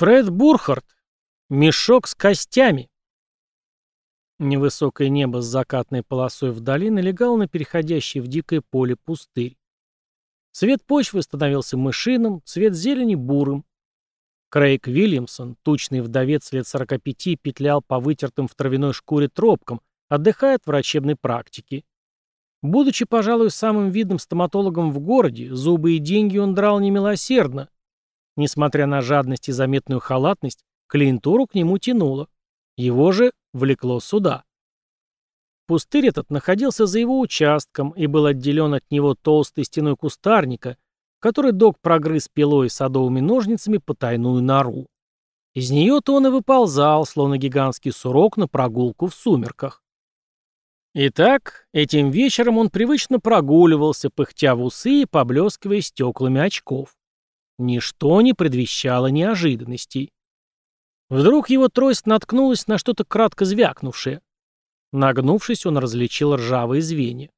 Фред Бурхард. Мешок с костями. Невысокое небо с закатной полосой вдали налегало на переходящий в дикое поле пустырь. Цвет почвы становился мышиным, цвет зелени — бурым. Крейг Вильямсон, тучный вдовец лет 45, петлял по вытертым в травяной шкуре тропкам, отдыхая от врачебной практики. Будучи, пожалуй, самым видным стоматологом в городе, зубы и деньги он драл немилосердно, Несмотря на жадность и заметную халатность, клиентуру к нему тянуло. Его же влекло сюда. Пустырь этот находился за его участком и был отделен от него толстой стеной кустарника, который док прогрыз пилой и садовыми ножницами по тайную нору. Из нее-то он и выползал, словно гигантский сурок на прогулку в сумерках. Итак, этим вечером он привычно прогуливался, пыхтя в усы и поблескивая стеклами очков. Ничто не предвещало неожиданностей. Вдруг его трость наткнулась на что-то кратко звякнувшее. Нагнувшись, он различил ржавые звенья.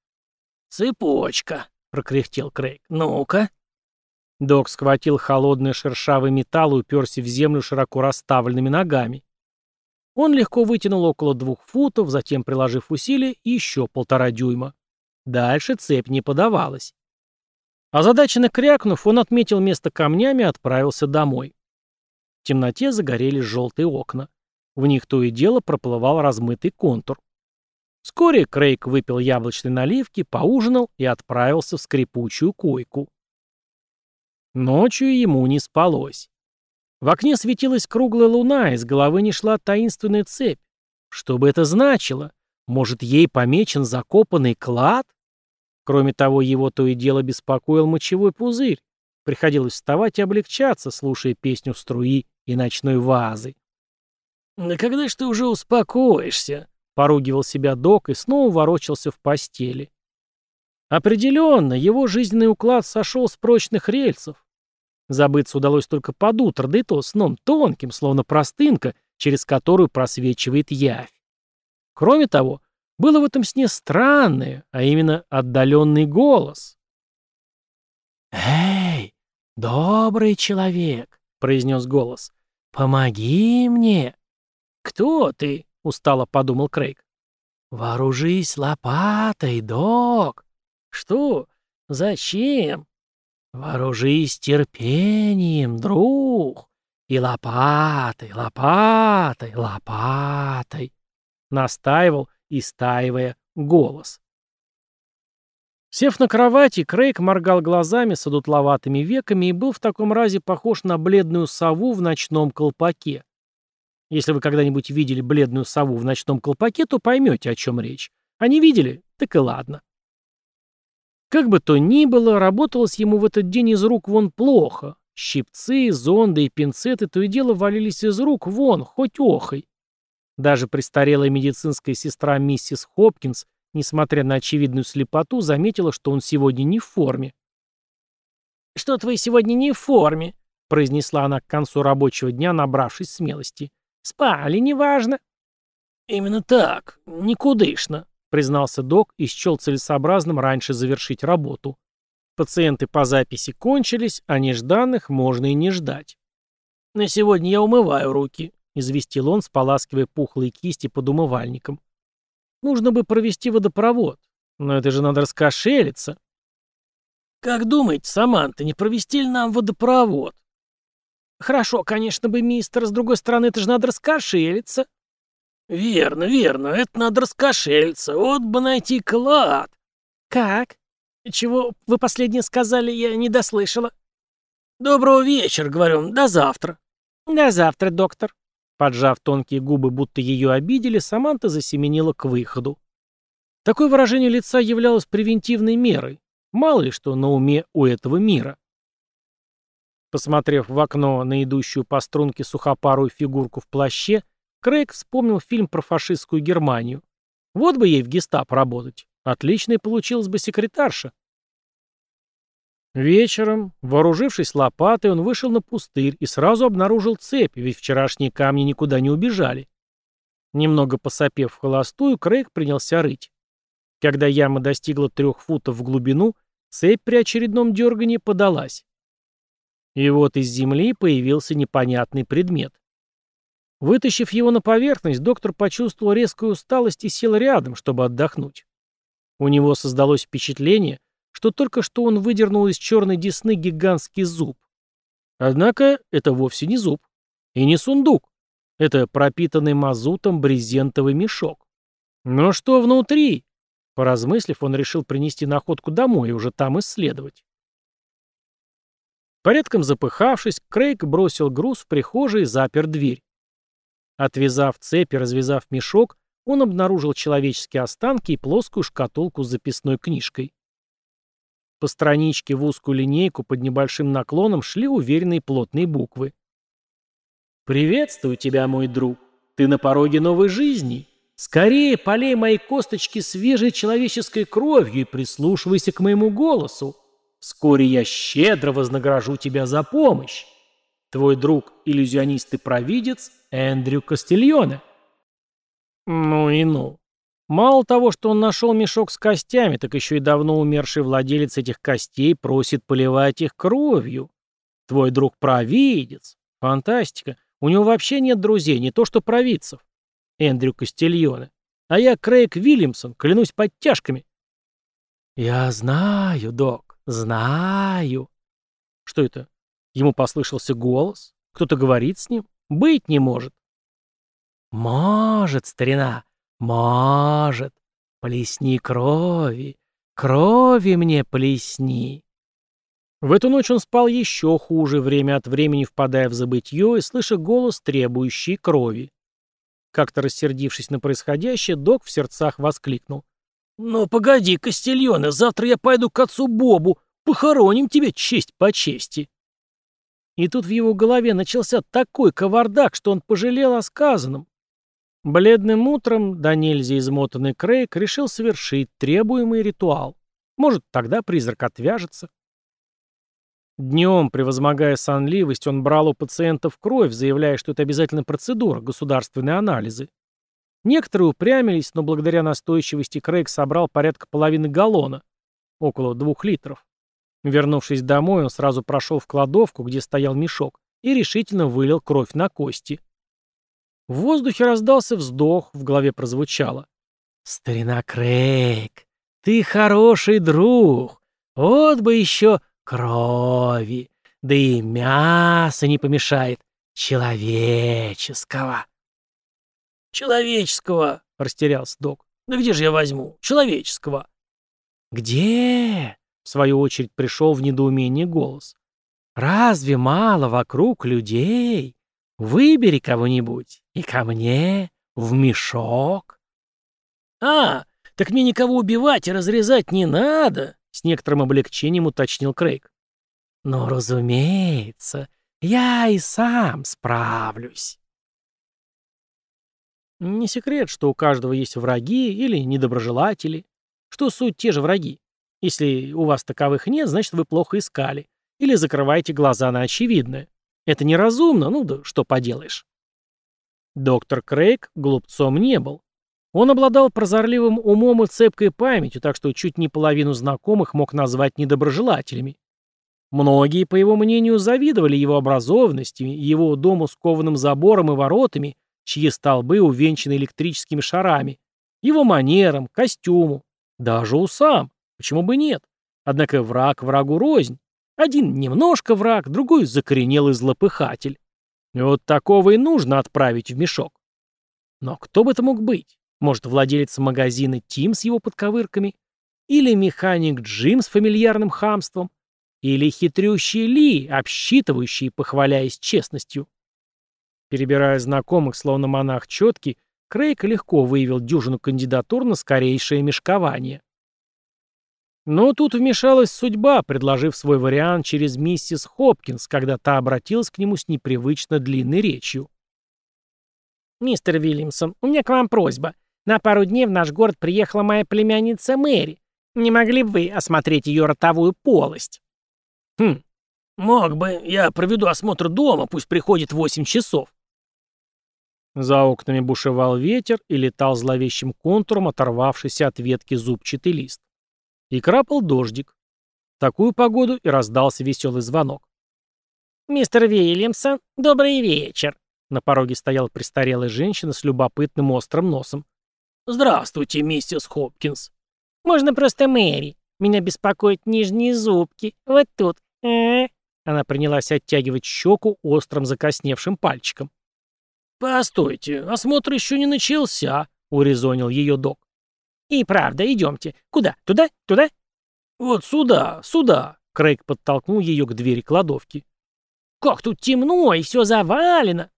«Цепочка», — прокряхтел Крейг. «Ну-ка». Док схватил холодный шершавый металл и уперся в землю широко расставленными ногами. Он легко вытянул около двух футов, затем, приложив усилие, еще полтора дюйма. Дальше цепь не подавалась. Озадаченно крякнув, он отметил место камнями и отправился домой. В темноте загорелись желтые окна. В них то и дело проплывал размытый контур. Вскоре Крейг выпил яблочной наливки, поужинал и отправился в скрипучую койку. Ночью ему не спалось. В окне светилась круглая луна, из головы не шла таинственная цепь. Что бы это значило? Может, ей помечен закопанный клад? Кроме того, его то и дело беспокоил мочевой пузырь. Приходилось вставать и облегчаться, слушая песню струи и ночной вазы. «Да когда ж ты уже успокоишься?» — поругивал себя док и снова ворочался в постели. Определенно, его жизненный уклад сошел с прочных рельсов. Забыться удалось только под утро, да и то сном тонким, словно простынка, через которую просвечивает явь. Кроме того, было в этом сне странное, а именно отдаленный голос. «Эй, добрый человек!» — произнес голос. «Помоги мне!» «Кто ты?» — устало подумал Крейг. «Вооружись лопатой, док!» «Что? Зачем?» «Вооружись терпением, друг!» «И лопатой, лопатой, лопатой!» Настаивал, истаивая голос. Сев на кровати, Крейг моргал глазами с одутловатыми веками и был в таком разе похож на бледную сову в ночном колпаке. Если вы когда-нибудь видели бледную сову в ночном колпаке, то поймете, о чем речь. А не видели? Так и ладно. Как бы то ни было, работалось ему в этот день из рук вон плохо. Щипцы, зонды и пинцеты то и дело валились из рук вон, хоть охой. Даже престарелая медицинская сестра миссис Хопкинс, несмотря на очевидную слепоту, заметила, что он сегодня не в форме. «Что-то вы сегодня не в форме», — произнесла она к концу рабочего дня, набравшись смелости. «Спали, неважно». «Именно так, никудышно», — признался док и счел целесообразным раньше завершить работу. Пациенты по записи кончились, а нежданных можно и не ждать. «На сегодня я умываю руки», — известил он, споласкивая пухлые кисти под умывальником. «Нужно бы провести водопровод, но это же надо раскошелиться». «Как думаете, Саманта, не провести ли нам водопровод?» «Хорошо, конечно бы, мистер, с другой стороны, это же надо раскошелиться». «Верно, верно, это надо раскошелиться, вот бы найти клад». «Как? Чего вы последнее сказали, я не дослышала». «Доброго вечера, говорю, до завтра». «До завтра, доктор», Поджав тонкие губы, будто ее обидели, Саманта засеменила к выходу. Такое выражение лица являлось превентивной мерой. Мало ли что на уме у этого мира. Посмотрев в окно на идущую по струнке сухопарую фигурку в плаще, Крейг вспомнил фильм про фашистскую Германию. Вот бы ей в гестап работать. Отличная получилась бы секретарша. Вечером, вооружившись лопатой, он вышел на пустырь и сразу обнаружил цепь, ведь вчерашние камни никуда не убежали. Немного посопев в холостую, Крейг принялся рыть. Когда яма достигла трех футов в глубину, цепь при очередном дергании подалась. И вот из земли появился непонятный предмет. Вытащив его на поверхность, доктор почувствовал резкую усталость и сел рядом, чтобы отдохнуть. У него создалось впечатление, что только что он выдернул из черной десны гигантский зуб. Однако это вовсе не зуб. И не сундук. Это пропитанный мазутом брезентовый мешок. Но что внутри? Поразмыслив, он решил принести находку домой и уже там исследовать. Порядком запыхавшись, Крейг бросил груз в прихожей и запер дверь. Отвязав цепь и развязав мешок, он обнаружил человеческие останки и плоскую шкатулку с записной книжкой. По страничке в узкую линейку под небольшим наклоном шли уверенные плотные буквы. «Приветствую тебя, мой друг. Ты на пороге новой жизни. Скорее полей мои косточки свежей человеческой кровью и прислушивайся к моему голосу. Вскоре я щедро вознагражу тебя за помощь. Твой друг, иллюзионист и провидец Эндрю Кастильоне». Ну и ну. Мало того, что он нашел мешок с костями, так еще и давно умерший владелец этих костей просит поливать их кровью. Твой друг провидец. Фантастика. У него вообще нет друзей, не то что провидцев. Эндрю Кастильоне. А я Крейг Вильямсон, клянусь подтяжками. Я знаю, док, знаю. Что это? Ему послышался голос? Кто-то говорит с ним? Быть не может. Может, старина, «Может, плесни крови, крови мне плесни». В эту ночь он спал еще хуже, время от времени впадая в забытье и слыша голос, требующий крови. Как-то рассердившись на происходящее, док в сердцах воскликнул. «Ну, погоди, Кастильоне, завтра я пойду к отцу Бобу, похороним тебя честь по чести». И тут в его голове начался такой кавардак, что он пожалел о сказанном. Бледным утром, да нельзя измотанный Крейг, решил совершить требуемый ритуал. Может, тогда призрак отвяжется. Днем, превозмогая сонливость, он брал у пациентов кровь, заявляя, что это обязательно процедура, государственные анализы. Некоторые упрямились, но благодаря настойчивости Крейг собрал порядка половины галлона, около двух литров. Вернувшись домой, он сразу прошел в кладовку, где стоял мешок, и решительно вылил кровь на кости. В воздухе раздался вздох, в голове прозвучало. «Старина Крейг, ты хороший друг. Вот бы еще крови, да и мяса не помешает. Человеческого». «Человеческого», — растерялся док. «Да где же я возьму? Человеческого». «Где?» — в свою очередь пришел в недоумение голос. «Разве мало вокруг людей? Выбери кого-нибудь и ко мне в мешок. А, так мне никого убивать и разрезать не надо, с некоторым облегчением уточнил Крейг. Но, разумеется, я и сам справлюсь. Не секрет, что у каждого есть враги или недоброжелатели, что суть те же враги. Если у вас таковых нет, значит вы плохо искали. Или закрываете глаза на очевидное. Это неразумно, ну да что поделаешь. Доктор Крейг глупцом не был. Он обладал прозорливым умом и цепкой памятью, так что чуть не половину знакомых мог назвать недоброжелателями. Многие, по его мнению, завидовали его образованности, его дому с кованым забором и воротами, чьи столбы увенчаны электрическими шарами, его манерам, костюму, даже усам, почему бы нет. Однако враг врагу рознь, один немножко враг, другой закоренелый злопыхатель. И вот такого и нужно отправить в мешок. Но кто бы это мог быть? Может, владелец магазина Тим с его подковырками? Или механик Джим с фамильярным хамством? Или хитрющий Ли, обсчитывающий похваляясь честностью? Перебирая знакомых, словно монах четкий, Крейг легко выявил дюжину кандидатур на скорейшее мешкование. Но тут вмешалась судьба, предложив свой вариант через миссис Хопкинс, когда та обратилась к нему с непривычно длинной речью. «Мистер Вильямсон, у меня к вам просьба. На пару дней в наш город приехала моя племянница Мэри. Не могли бы вы осмотреть ее ротовую полость?» «Хм, мог бы. Я проведу осмотр дома, пусть приходит восемь часов». За окнами бушевал ветер и летал зловещим контуром, оторвавшийся от ветки зубчатый лист. И крапал дождик. В такую погоду и раздался веселый звонок. «Мистер Вильямсон, добрый вечер!» На пороге стояла престарелая женщина с любопытным острым носом. «Здравствуйте, миссис Хопкинс!» «Можно просто Мэри. Меня беспокоят нижние зубки. Вот тут. Э -э -э. Она принялась оттягивать щеку острым закосневшим пальчиком. «Постойте, осмотр еще не начался», — урезонил ее док. «И правда, идемте. Куда? Туда? Туда?» «Вот сюда, сюда», — Крейг подтолкнул ее к двери кладовки. «Как тут темно и все завалено!»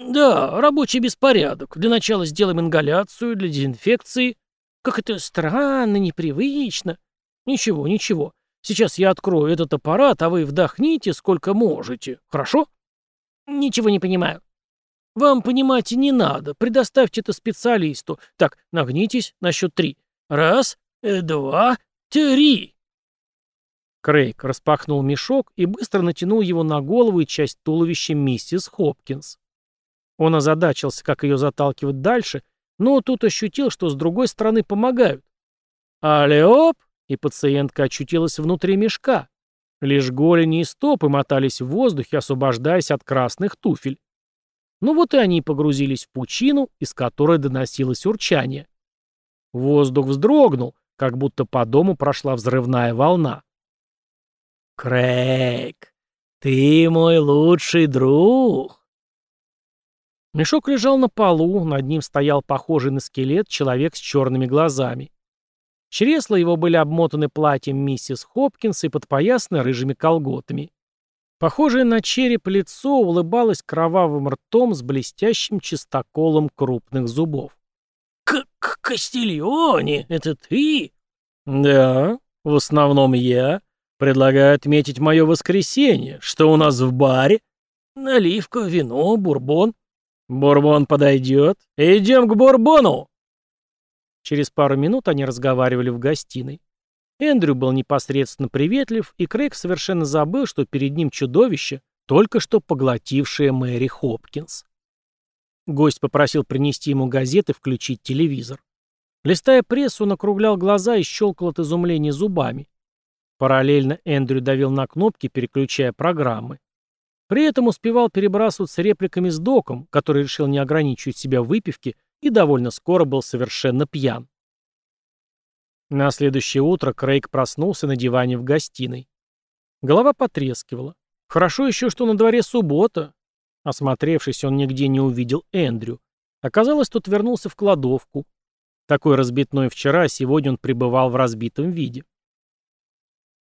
«Да, рабочий беспорядок. Для начала сделаем ингаляцию, для дезинфекции. Как это странно, непривычно. Ничего, ничего. Сейчас я открою этот аппарат, а вы вдохните сколько можете. Хорошо? Ничего не понимаю. Вам понимать не надо. Предоставьте это специалисту. Так, нагнитесь на счет три. Раз, э, два, три. Крейг распахнул мешок и быстро натянул его на голову и часть туловища миссис Хопкинс. Он озадачился, как ее заталкивать дальше, но тут ощутил, что с другой стороны помогают. Алеоп! и пациентка очутилась внутри мешка. Лишь голени и стопы мотались в воздухе, освобождаясь от красных туфель. Ну вот и они погрузились в пучину, из которой доносилось урчание. Воздух вздрогнул, как будто по дому прошла взрывная волна. «Крейг, ты мой лучший друг!» Мешок лежал на полу, над ним стоял похожий на скелет человек с черными глазами. Чресла его были обмотаны платьем миссис Хопкинс и подпоясаны рыжими колготами. Похожее на череп лицо улыбалось кровавым ртом с блестящим чистоколом крупных зубов. «К, -к Кастильоне, это ты?» «Да, в основном я. Предлагаю отметить мое воскресенье. Что у нас в баре?» «Наливка, вино, бурбон». «Бурбон подойдет. Идем к бурбону!» Через пару минут они разговаривали в гостиной. Эндрю был непосредственно приветлив, и Крейг совершенно забыл, что перед ним чудовище, только что поглотившее Мэри Хопкинс. Гость попросил принести ему газеты включить телевизор. Листая прессу, он округлял глаза и щелкал от изумления зубами. Параллельно Эндрю давил на кнопки, переключая программы. При этом успевал перебрасываться репликами с доком, который решил не ограничивать себя в выпивке и довольно скоро был совершенно пьян. На следующее утро Крейг проснулся на диване в гостиной. Голова потрескивала. Хорошо еще, что на дворе суббота. Осмотревшись, он нигде не увидел Эндрю. Оказалось, тот вернулся в кладовку. Такой разбитной вчера, а сегодня он пребывал в разбитом виде.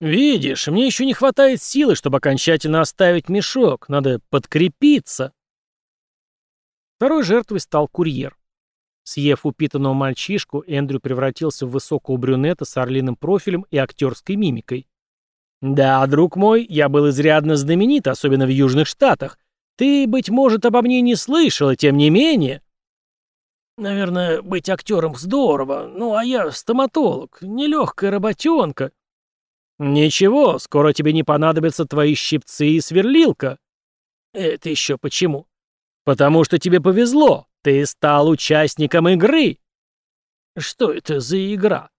«Видишь, мне еще не хватает силы, чтобы окончательно оставить мешок. Надо подкрепиться». Второй жертвой стал курьер. Съев упитанного мальчишку, Эндрю превратился в высокого брюнета с орлиным профилем и актерской мимикой. «Да, друг мой, я был изрядно знаменит, особенно в Южных Штатах. Ты, быть может, обо мне не слышал, и тем не менее...» «Наверное, быть актером здорово, ну а я стоматолог, нелегкая работенка». «Ничего, скоро тебе не понадобятся твои щипцы и сверлилка». «Это еще почему?» «Потому что тебе повезло. Ты стал участником игры. Что это за игра?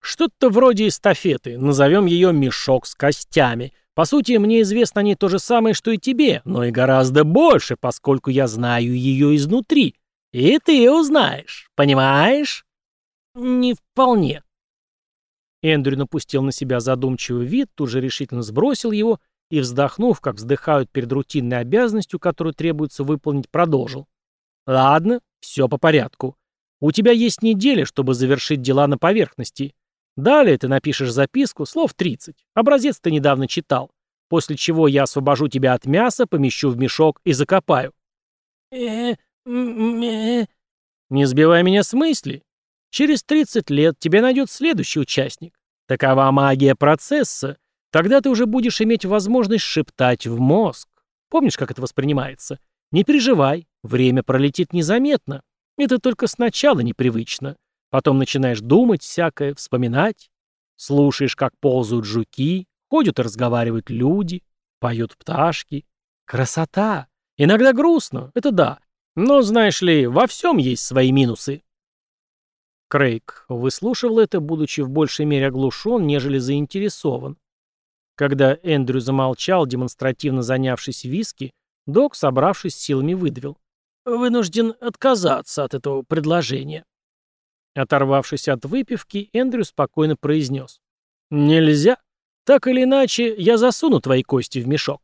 Что-то вроде эстафеты, назовем ее «мешок с костями». По сути, мне известно о ней то же самое, что и тебе, но и гораздо больше, поскольку я знаю ее изнутри. И ты узнаешь, понимаешь? Не вполне. Эндрю напустил на себя задумчивый вид, тут же решительно сбросил его и, вздохнув, как вздыхают перед рутинной обязанностью, которую требуется выполнить, продолжил. Ладно, все по порядку. У тебя есть неделя, чтобы завершить дела на поверхности. Далее ты напишешь записку, слов 30. Образец ты недавно читал. После чего я освобожу тебя от мяса, помещу в мешок и закопаю. э э Не сбивай меня с мысли. Через 30 лет тебе найдет следующий участник. Такова магия процесса. Тогда ты уже будешь иметь возможность шептать в мозг. Помнишь, как это воспринимается? Не переживай, время пролетит незаметно. Это только сначала непривычно. Потом начинаешь думать всякое, вспоминать. Слушаешь, как ползают жуки, ходят и разговаривают люди, поют пташки. Красота! Иногда грустно, это да. Но, знаешь ли, во всем есть свои минусы. Крейг выслушивал это, будучи в большей мере оглушен, нежели заинтересован. Когда Эндрю замолчал, демонстративно занявшись виски, док, собравшись силами, выдавил. «Вынужден отказаться от этого предложения». Оторвавшись от выпивки, Эндрю спокойно произнес. «Нельзя. Так или иначе, я засуну твои кости в мешок».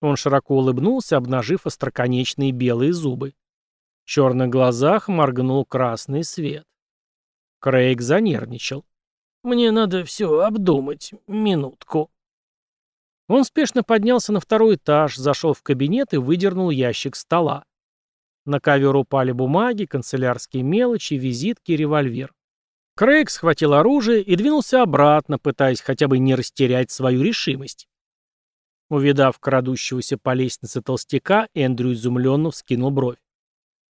Он широко улыбнулся, обнажив остроконечные белые зубы. В черных глазах моргнул красный свет. Крейг занервничал. «Мне надо все обдумать. Минутку». Он спешно поднялся на второй этаж, зашел в кабинет и выдернул ящик стола. На ковер упали бумаги, канцелярские мелочи, визитки и револьвер. Крейг схватил оружие и двинулся обратно, пытаясь хотя бы не растерять свою решимость. Увидав крадущегося по лестнице толстяка, Эндрю изумленно вскинул бровь.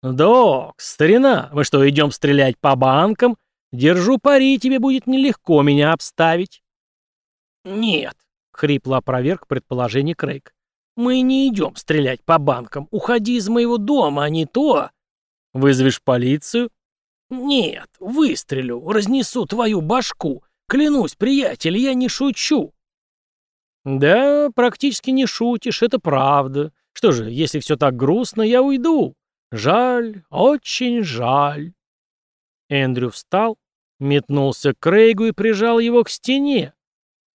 «Док, старина, мы что, идем стрелять по банкам? Держу пари, тебе будет нелегко меня обставить». «Нет», — хрипло опроверг предположение Крейг. «Мы не идем стрелять по банкам. Уходи из моего дома, а не то...» «Вызовешь полицию?» «Нет, выстрелю, разнесу твою башку. Клянусь, приятель, я не шучу». «Да, практически не шутишь, это правда. Что же, если все так грустно, я уйду. Жаль, очень жаль». Эндрю встал, метнулся к Крейгу и прижал его к стене.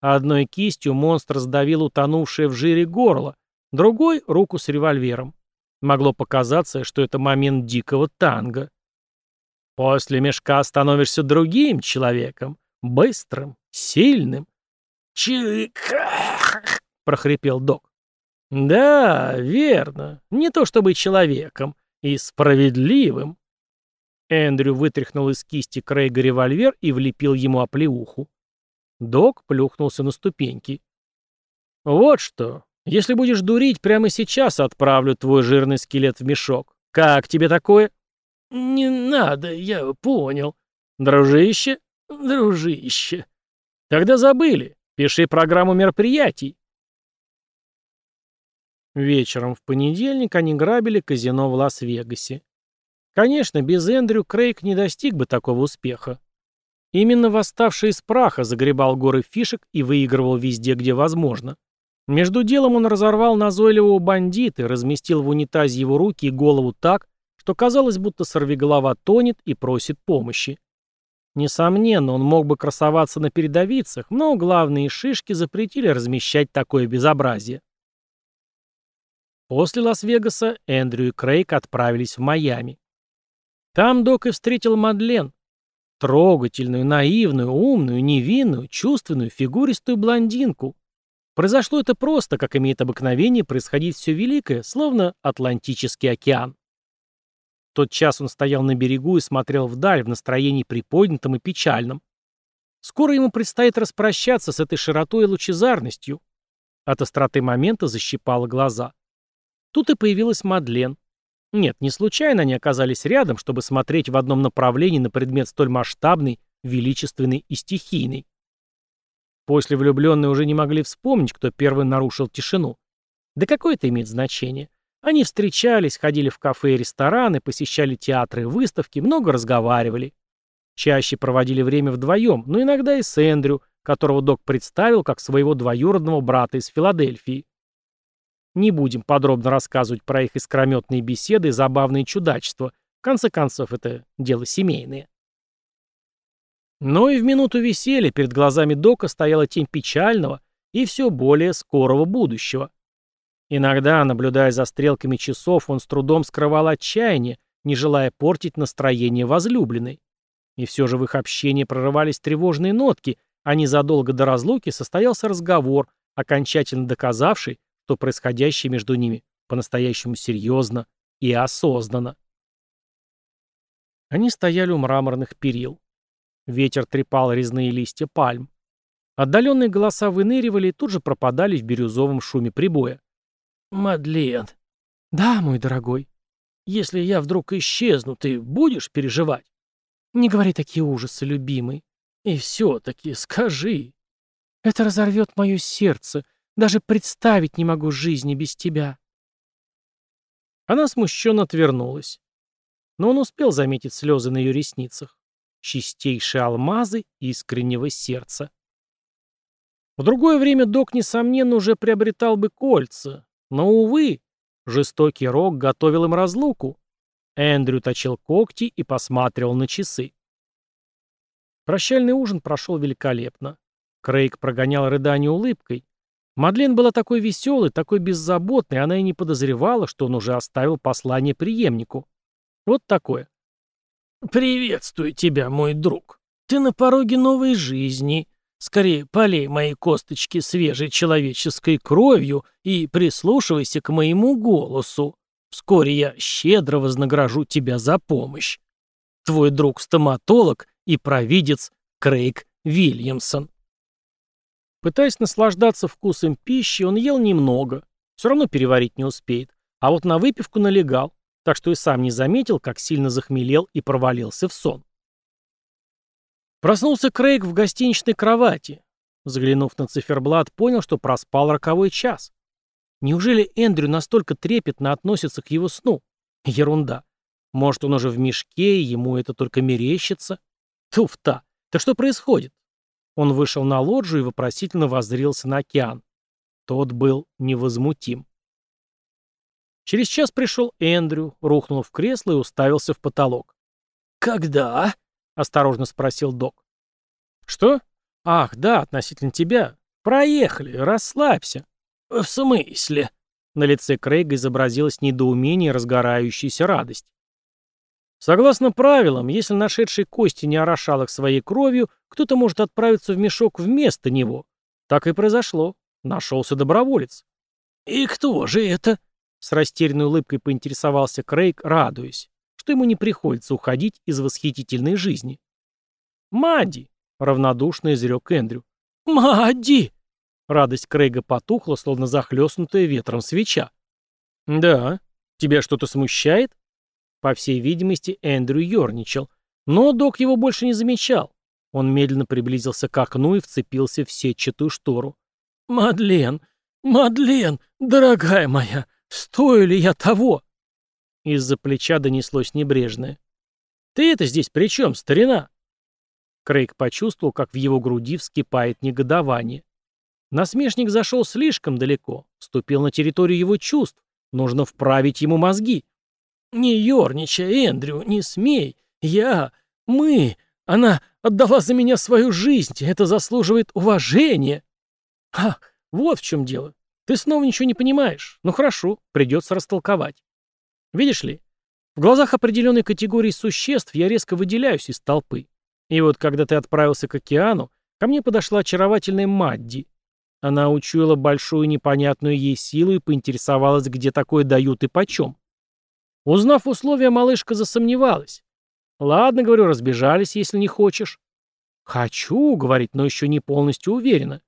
Одной кистью монстр сдавил утонувшее в жире горло, другой — руку с револьвером. Могло показаться, что это момент дикого танго. После мешка становишься другим человеком, быстрым, сильным. «Чик!» — прохрипел док. «Да, верно. Не то чтобы человеком. И справедливым». Эндрю вытряхнул из кисти Крейга револьвер и влепил ему оплеуху. Док плюхнулся на ступеньки. «Вот что. Если будешь дурить, прямо сейчас отправлю твой жирный скелет в мешок. Как тебе такое?» «Не надо, я понял. Дружище? Дружище. Тогда забыли. Пиши программу мероприятий». Вечером в понедельник они грабили казино в Лас-Вегасе. Конечно, без Эндрю Крейг не достиг бы такого успеха. Именно восставший из праха загребал горы фишек и выигрывал везде, где возможно. Между делом он разорвал назойливого бандита и разместил в унитазе его руки и голову так, что казалось, будто сорвиголова тонет и просит помощи. Несомненно, он мог бы красоваться на передовицах, но главные шишки запретили размещать такое безобразие. После Лас-Вегаса Эндрю и Крейг отправились в Майами. Там Док и встретил Мадлен, трогательную, наивную, умную, невинную, чувственную, фигуристую блондинку. Произошло это просто, как имеет обыкновение происходить все великое, словно Атлантический океан. В тот час он стоял на берегу и смотрел вдаль в настроении приподнятом и печальном. Скоро ему предстоит распрощаться с этой широтой и лучезарностью. От остроты момента защипало глаза. Тут и появилась Мадлен. Нет, не случайно они оказались рядом, чтобы смотреть в одном направлении на предмет столь масштабный, величественный и стихийный. После влюбленные уже не могли вспомнить, кто первый нарушил тишину. Да какое это имеет значение? Они встречались, ходили в кафе и рестораны, посещали театры и выставки, много разговаривали. Чаще проводили время вдвоем, но иногда и с Эндрю, которого док представил как своего двоюродного брата из Филадельфии. Не будем подробно рассказывать про их искрометные беседы и забавные чудачества. В конце концов, это дело семейное. Но и в минуту веселья перед глазами Дока стояла тень печального и все более скорого будущего. Иногда, наблюдая за стрелками часов, он с трудом скрывал отчаяние, не желая портить настроение возлюбленной. И все же в их общении прорывались тревожные нотки, а незадолго до разлуки состоялся разговор, окончательно доказавший, что происходящее между ними по-настоящему серьезно и осознанно. Они стояли у мраморных перил. Ветер трепал резные листья пальм. Отдаленные голоса выныривали и тут же пропадали в бирюзовом шуме прибоя. «Мадлен». «Да, мой дорогой. Если я вдруг исчезну, ты будешь переживать?» «Не говори такие ужасы, любимый. И все-таки скажи. Это разорвет мое сердце, даже представить не могу жизни без тебя. Она смущенно отвернулась. Но он успел заметить слезы на ее ресницах. Чистейшие алмазы искреннего сердца. В другое время док, несомненно, уже приобретал бы кольца, но, увы, жестокий рок готовил им разлуку. Эндрю точил когти и посматривал на часы. Прощальный ужин прошел великолепно. Крейг прогонял рыдание улыбкой. Мадлен была такой веселой, такой беззаботной, она и не подозревала, что он уже оставил послание преемнику. Вот такое. «Приветствую тебя, мой друг. Ты на пороге новой жизни. Скорее, полей мои косточки свежей человеческой кровью и прислушивайся к моему голосу. Вскоре я щедро вознагражу тебя за помощь. Твой друг-стоматолог и провидец Крейг Вильямсон». Пытаясь наслаждаться вкусом пищи, он ел немного. Все равно переварить не успеет. А вот на выпивку налегал, так что и сам не заметил, как сильно захмелел и провалился в сон. Проснулся Крейг в гостиничной кровати. Заглянув на циферблат, понял, что проспал роковой час. Неужели Эндрю настолько трепетно относится к его сну? Ерунда. Может, он уже в мешке, и ему это только мерещится? Туфта! Да что происходит? Он вышел на лоджию и вопросительно воззрился на океан. Тот был невозмутим. Через час пришел Эндрю, рухнул в кресло и уставился в потолок. «Когда?» — осторожно спросил док. «Что? Ах, да, относительно тебя. Проехали, расслабься». «В смысле?» На лице Крейга изобразилось недоумение и разгорающаяся радость. Согласно правилам, если нашедший кости не орошал их своей кровью, кто-то может отправиться в мешок вместо него. Так и произошло. Нашелся доброволец. «И кто же это?» С растерянной улыбкой поинтересовался Крейг, радуясь, что ему не приходится уходить из восхитительной жизни. «Мадди!» — равнодушно изрек Эндрю. «Мадди!» Радость Крейга потухла, словно захлестнутая ветром свеча. «Да. Тебя что-то смущает?» По всей видимости, Эндрю ерничал. Но док его больше не замечал. Он медленно приблизился к окну и вцепился в сетчатую штору. «Мадлен! Мадлен! Дорогая моя! Стою ли я того?» Из-за плеча донеслось небрежное. «Ты это здесь при чем, старина?» Крейг почувствовал, как в его груди вскипает негодование. Насмешник зашел слишком далеко, ступил на территорию его чувств. Нужно вправить ему мозги. «Не ерничай, Эндрю, не смей. Я... Мы... Она отдала за меня свою жизнь, это заслуживает уважения». «Ах, вот в чем дело. Ты снова ничего не понимаешь. Ну хорошо, придется растолковать. Видишь ли, в глазах определенной категории существ я резко выделяюсь из толпы. И вот когда ты отправился к океану, ко мне подошла очаровательная Мадди. Она учуяла большую непонятную ей силу и поинтересовалась, где такое дают и почем. Узнав условия, малышка засомневалась. «Ладно, — говорю, — разбежались, если не хочешь». «Хочу, — говорит, — но еще не полностью уверена.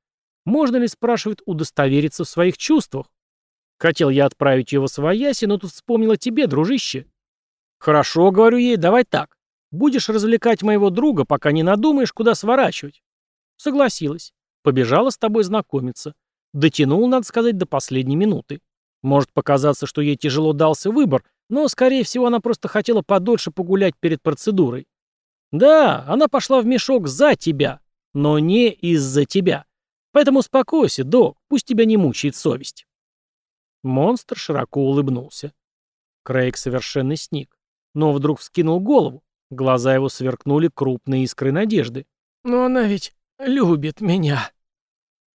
Можно ли, спрашивает, удостовериться в своих чувствах? Хотел я отправить ее в свояси, но тут вспомнила тебе, дружище. Хорошо, говорю ей, давай так. Будешь развлекать моего друга, пока не надумаешь, куда сворачивать. Согласилась. Побежала с тобой знакомиться. Дотянул, надо сказать, до последней минуты. Может показаться, что ей тяжело дался выбор, но, скорее всего, она просто хотела подольше погулять перед процедурой. Да, она пошла в мешок за тебя, но не из-за тебя. Поэтому успокойся, док, пусть тебя не мучает совесть. Монстр широко улыбнулся. Крейг совершенно сник, но вдруг вскинул голову. Глаза его сверкнули крупные искры надежды. «Но она ведь любит меня».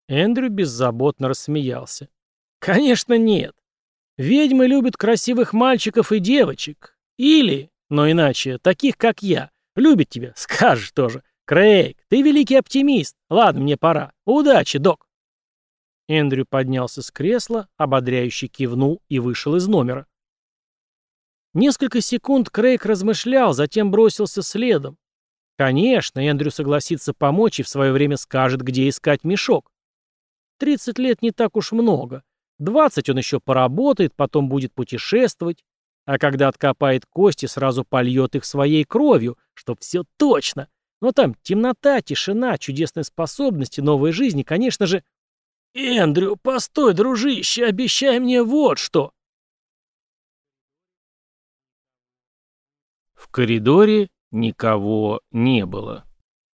Эндрю беззаботно рассмеялся. «Конечно нет. Ведьмы любят красивых мальчиков и девочек. Или, но иначе, таких, как я. Любят тебя, скажешь тоже. Крейг, ты великий оптимист. Ладно, мне пора. Удачи, док. Эндрю поднялся с кресла, ободряюще кивнул и вышел из номера. Несколько секунд Крейг размышлял, затем бросился следом. Конечно, Эндрю согласится помочь и в свое время скажет, где искать мешок. Тридцать лет не так уж много. Двадцать он еще поработает, потом будет путешествовать. А когда откопает кости, сразу польет их своей кровью, чтоб все точно. Но там темнота, тишина, чудесные способности, новая жизнь и, конечно же... «Эндрю, постой, дружище, обещай мне вот что!» В коридоре никого не было.